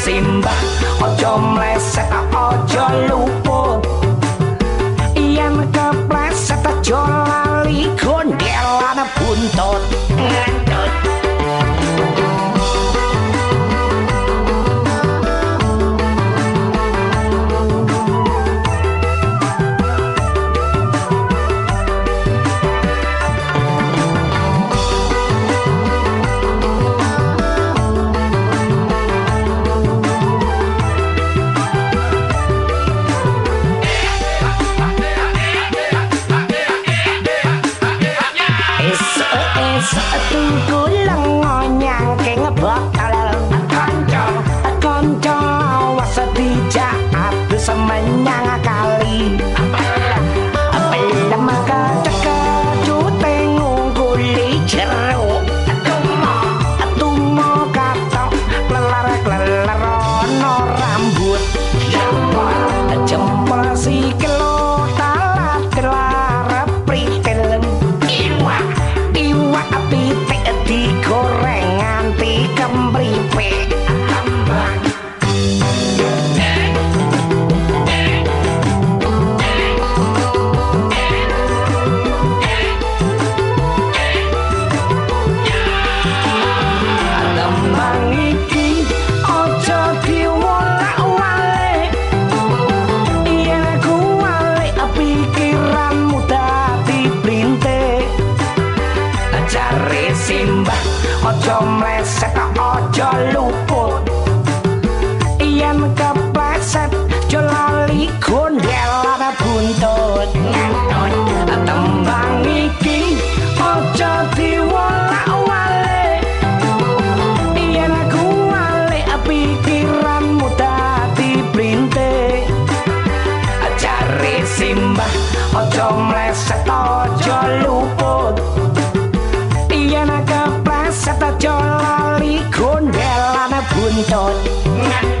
simbah ojo meleset 家人 trồn ngăn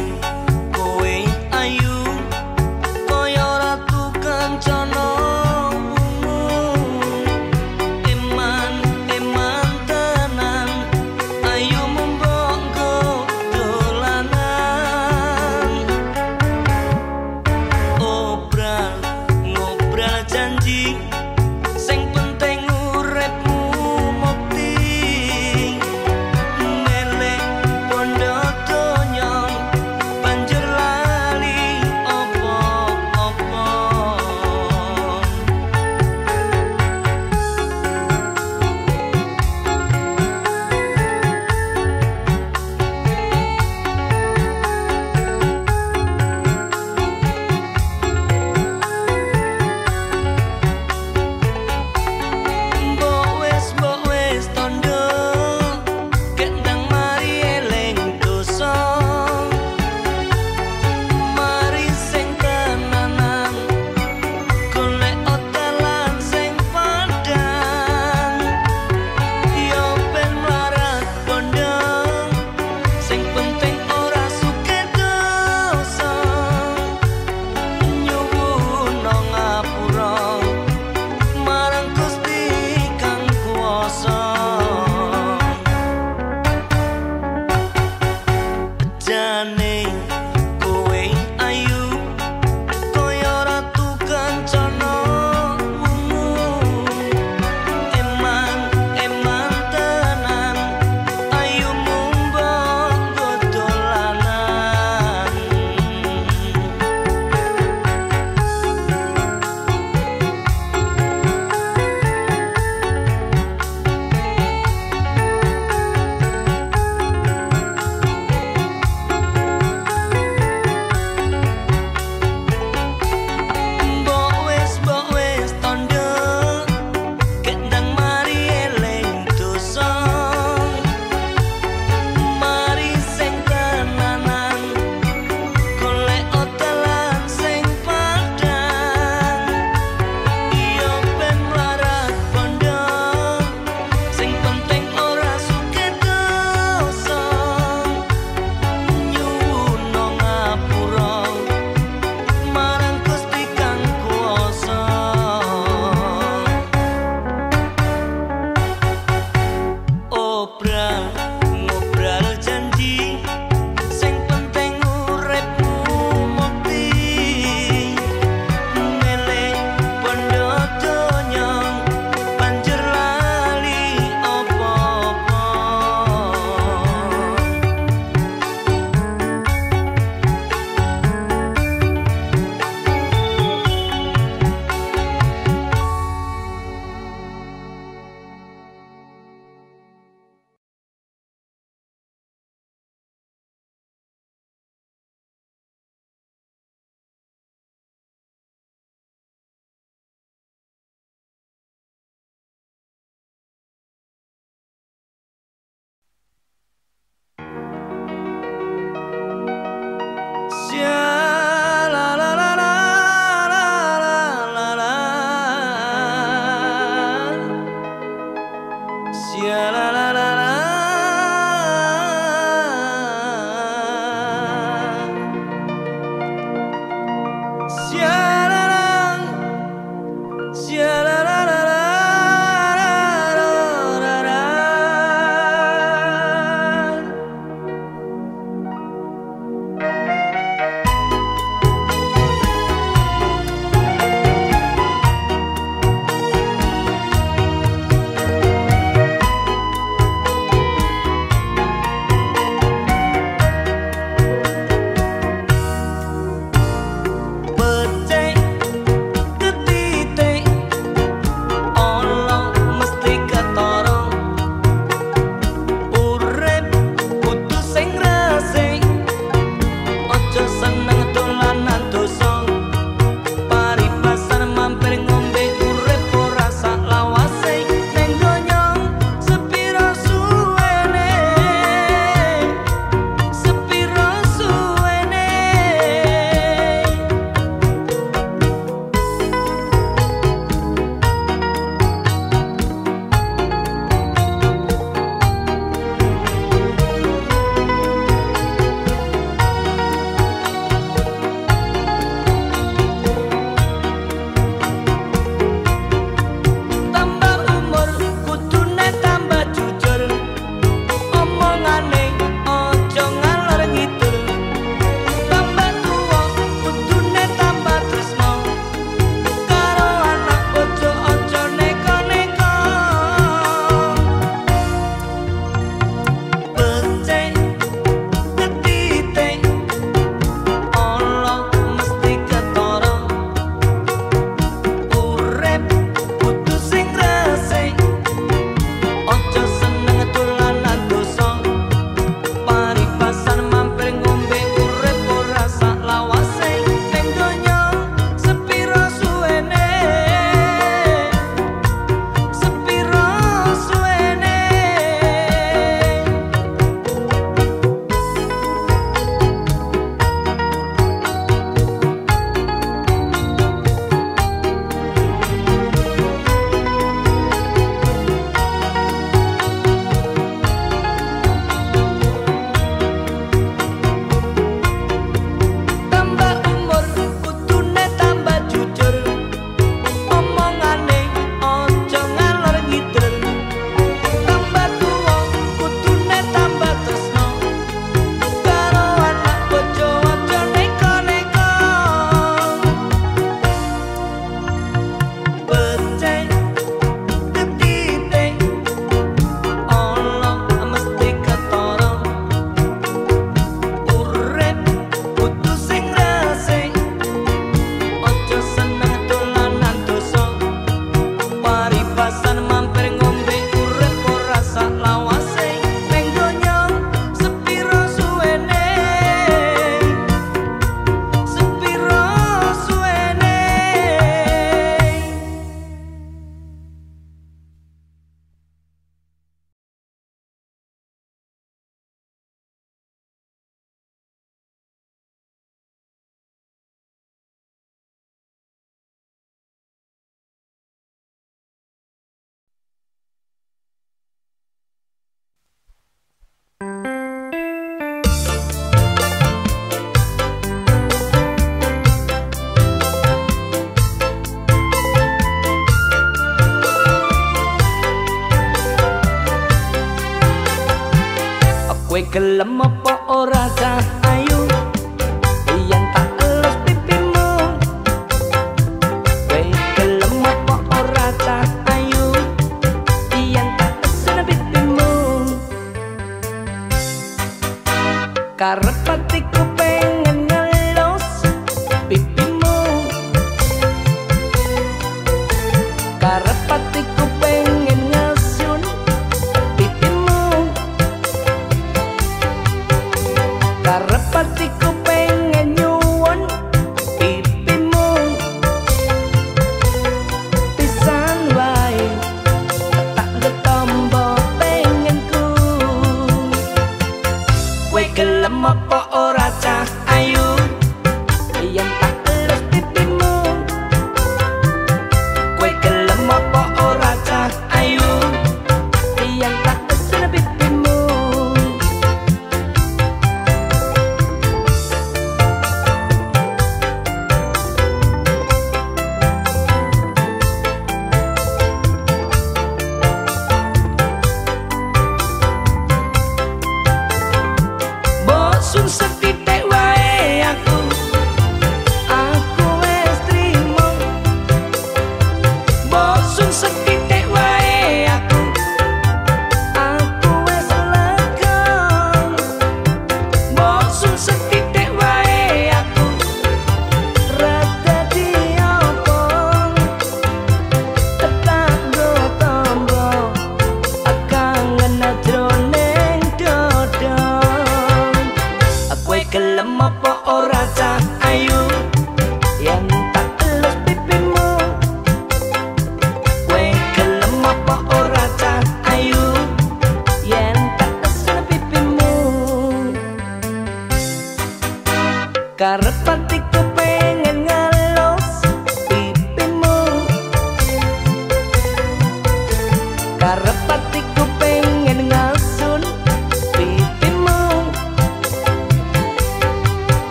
gelem apa ora cah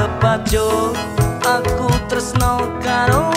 kepacut aku tresno karo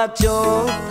I'll show.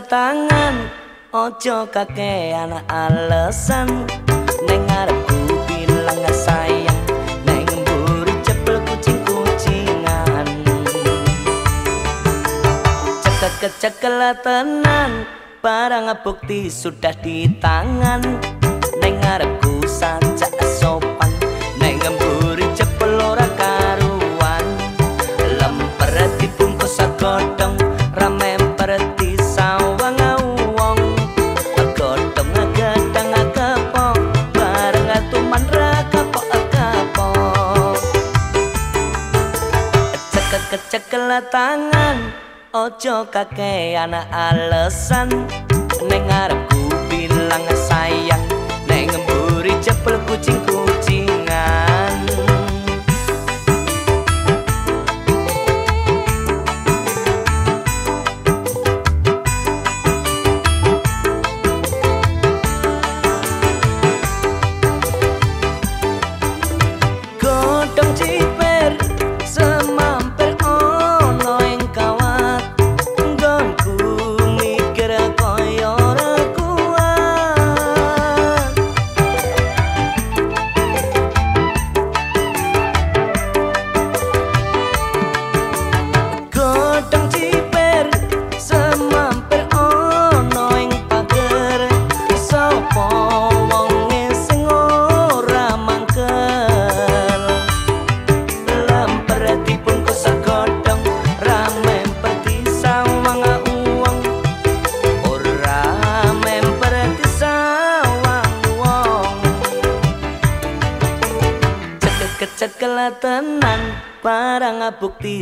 tangan Ojo anak alasan Neng aku bilang sayang Neng buri cepel kucing-kucingan. Cekel-cekel tenan Barang bukti sudah di tangan. Neng cekel tangan ojo kakean alesan. Neng arep bilang sayang neng mburi jebul kucingku.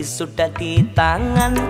Sudah di tangan